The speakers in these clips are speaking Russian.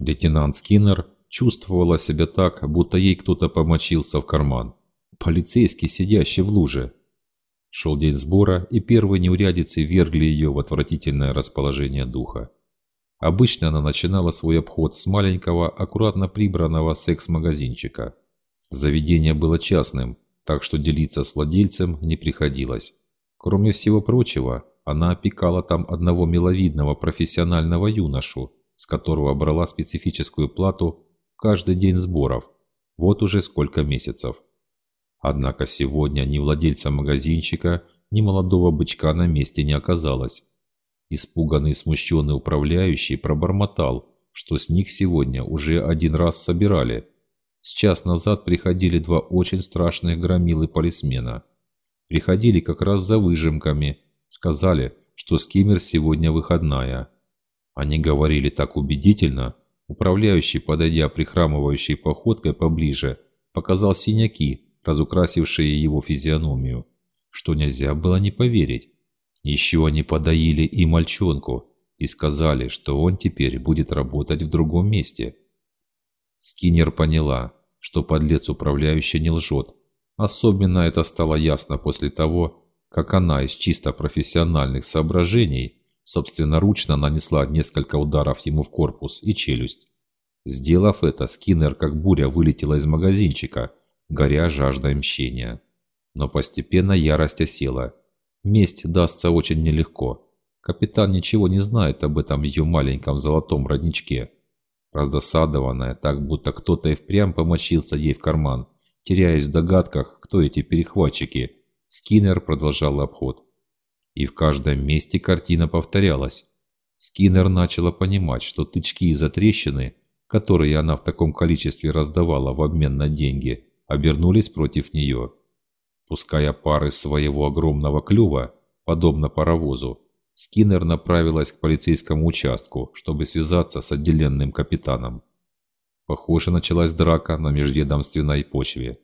Лейтенант Скиннер чувствовала себя так, будто ей кто-то помочился в карман. Полицейский, сидящий в луже. Шел день сбора, и первые неурядицы вергли ее в отвратительное расположение духа. Обычно она начинала свой обход с маленького, аккуратно прибранного секс-магазинчика. Заведение было частным, так что делиться с владельцем не приходилось. Кроме всего прочего, она опекала там одного миловидного профессионального юношу, с которого брала специфическую плату каждый день сборов. Вот уже сколько месяцев. Однако сегодня ни владельца магазинчика, ни молодого бычка на месте не оказалось. Испуганный и смущенный управляющий пробормотал, что с них сегодня уже один раз собирали. С час назад приходили два очень страшных громилы-полисмена. Приходили как раз за выжимками, сказали, что скиммер сегодня выходная. Они говорили так убедительно, управляющий, подойдя прихрамывающей походкой поближе, показал синяки, разукрасившие его физиономию, что нельзя было не поверить. Еще они подоили и мальчонку и сказали, что он теперь будет работать в другом месте. Скиннер поняла, что подлец управляющий не лжет. Особенно это стало ясно после того, как она из чисто профессиональных соображений собственноручно нанесла несколько ударов ему в корпус и челюсть. Сделав это, Скиннер как буря вылетела из магазинчика, горя жаждой мщения. Но постепенно ярость осела. Месть дастся очень нелегко. Капитан ничего не знает об этом ее маленьком золотом родничке. Раздосадованная, так будто кто-то и впрямь помочился ей в карман, теряясь в догадках, кто эти перехватчики, Скиннер продолжал обход. И в каждом месте картина повторялась. Скиннер начала понимать, что тычки и затрещины, которые она в таком количестве раздавала в обмен на деньги, обернулись против нее. Пуская пары своего огромного клюва, подобно паровозу, Скиннер направилась к полицейскому участку, чтобы связаться с отделенным капитаном. Похоже, началась драка на межведомственной почве.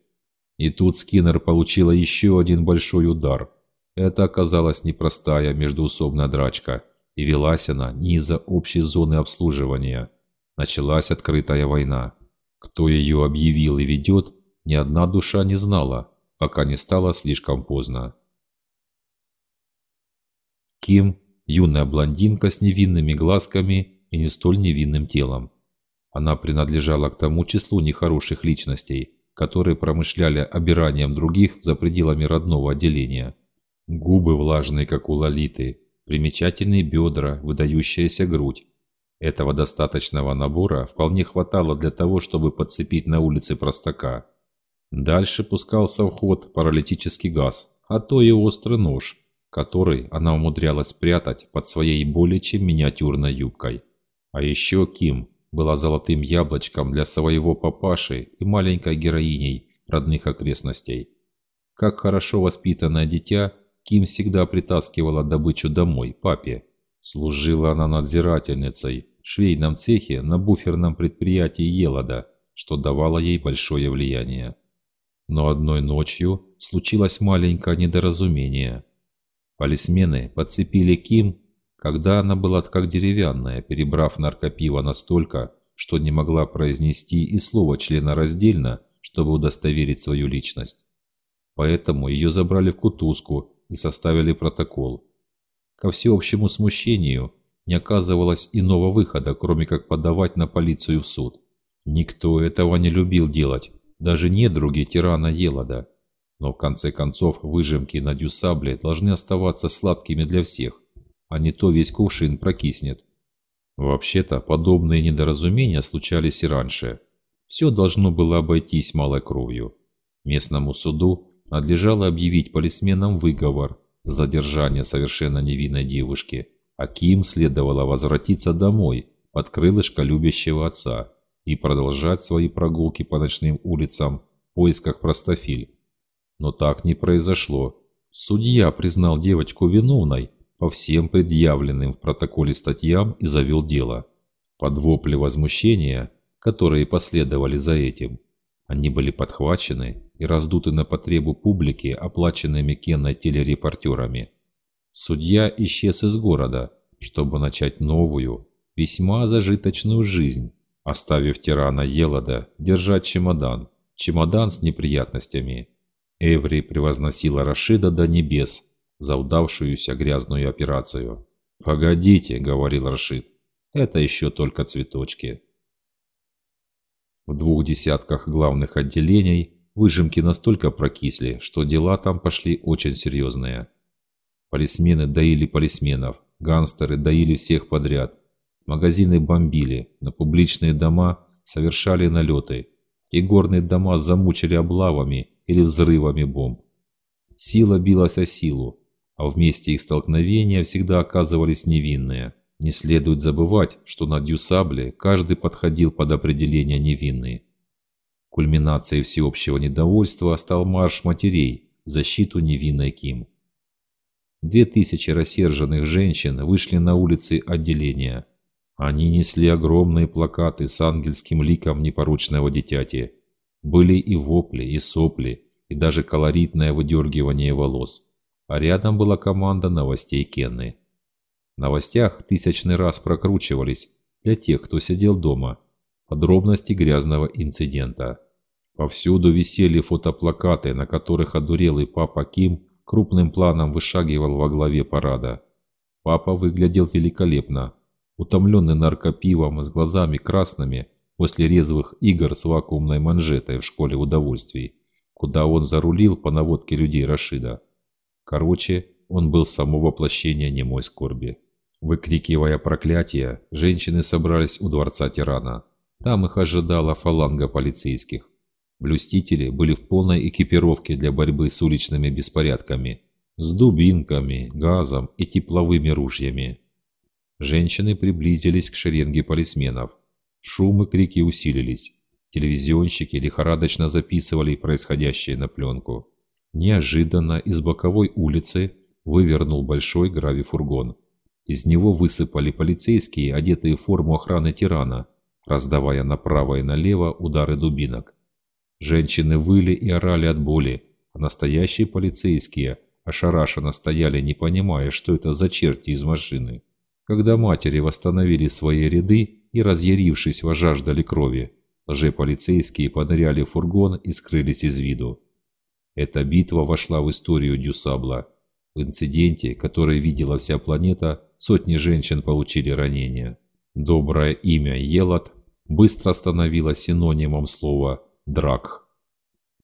И тут Скиннер получила еще один большой удар. Это оказалась непростая междуусобная драчка, и велась она не из-за общей зоны обслуживания. Началась открытая война. Кто ее объявил и ведет, ни одна душа не знала, пока не стало слишком поздно. Ким – юная блондинка с невинными глазками и не столь невинным телом. Она принадлежала к тому числу нехороших личностей, которые промышляли обиранием других за пределами родного отделения. Губы влажные, как у лолиты, примечательные бедра, выдающаяся грудь. Этого достаточного набора вполне хватало для того, чтобы подцепить на улице простака. Дальше пускался в ход паралитический газ, а то и острый нож, который она умудрялась спрятать под своей более чем миниатюрной юбкой. А еще Ким была золотым яблочком для своего папаши и маленькой героиней родных окрестностей. Как хорошо воспитанное дитя, Ким всегда притаскивала добычу домой, папе. Служила она надзирательницей в швейном цехе на буферном предприятии Елода, что давало ей большое влияние. Но одной ночью случилось маленькое недоразумение. Полисмены подцепили Ким, когда она была как деревянная, перебрав наркопиво настолько, что не могла произнести и слова члена раздельно, чтобы удостоверить свою личность. Поэтому ее забрали в кутузку и составили протокол. Ко всеобщему смущению не оказывалось иного выхода, кроме как подавать на полицию в суд. Никто этого не любил делать, даже недруги тирана Елода. Но в конце концов выжимки на дюсабле должны оставаться сладкими для всех, а не то весь кувшин прокиснет. Вообще-то подобные недоразумения случались и раньше. Все должно было обойтись малой кровью. Местному суду надлежало объявить полисменам выговор за задержание совершенно невинной девушки, а Ким следовало возвратиться домой под крылышко любящего отца и продолжать свои прогулки по ночным улицам в поисках простофиль. Но так не произошло. Судья признал девочку виновной по всем предъявленным в протоколе статьям и завел дело. Под вопли возмущения, которые последовали за этим, они были подхвачены и раздуты на потребу публики, оплаченными Кенной телерепортерами. Судья исчез из города, чтобы начать новую, весьма зажиточную жизнь оставив тирана Елода держать чемодан, чемодан с неприятностями. Эври превозносила Рашида до небес за удавшуюся грязную операцию. «Погодите», — говорил Рашид, — «это еще только цветочки». В двух десятках главных отделений выжимки настолько прокисли, что дела там пошли очень серьезные. Полисмены доили полисменов, гангстеры доили всех подряд. Магазины бомбили, на публичные дома совершали налеты, и горные дома замучили облавами или взрывами бомб. Сила билась о силу, а в месте их столкновения всегда оказывались невинные. Не следует забывать, что на Дюсабле каждый подходил под определение невинный. Кульминацией всеобщего недовольства стал марш матерей в защиту невинной Ким. Две тысячи рассерженных женщин вышли на улицы отделения. Они несли огромные плакаты с ангельским ликом непорочного дитяти. Были и вопли, и сопли, и даже колоритное выдергивание волос. А рядом была команда новостей Кенны. В новостях тысячный раз прокручивались, для тех, кто сидел дома, подробности грязного инцидента. Повсюду висели фотоплакаты, на которых одурелый папа Ким крупным планом вышагивал во главе парада. Папа выглядел великолепно, утомленный наркопивом с глазами красными после резвых игр с вакуумной манжетой в школе удовольствий, куда он зарулил по наводке людей Рашида. Короче, он был само воплощение немой скорби. Выкрикивая проклятия, женщины собрались у дворца тирана. Там их ожидала фаланга полицейских. Блюстители были в полной экипировке для борьбы с уличными беспорядками, с дубинками, газом и тепловыми ружьями. Женщины приблизились к шеренге полисменов. Шум и крики усилились. Телевизионщики лихорадочно записывали происходящее на пленку. Неожиданно из боковой улицы вывернул большой гравифургон. Из него высыпали полицейские, одетые в форму охраны тирана, раздавая направо и налево удары дубинок. Женщины выли и орали от боли, а настоящие полицейские ошарашенно стояли, не понимая, что это за черти из машины. Когда матери восстановили свои ряды и, разъярившись, жаждали крови, лже-полицейские поныряли в фургон и скрылись из виду. Эта битва вошла в историю Дюсабла. В инциденте, который видела вся планета, сотни женщин получили ранения. Доброе имя Елат быстро становилось синонимом слова «драк».